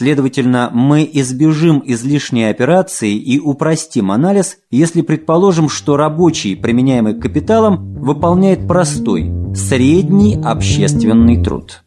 Следовательно, мы избежим излишней операции и упростим анализ, если предположим, что рабочий, применяемый к капиталам, выполняет простой, средний общественный труд.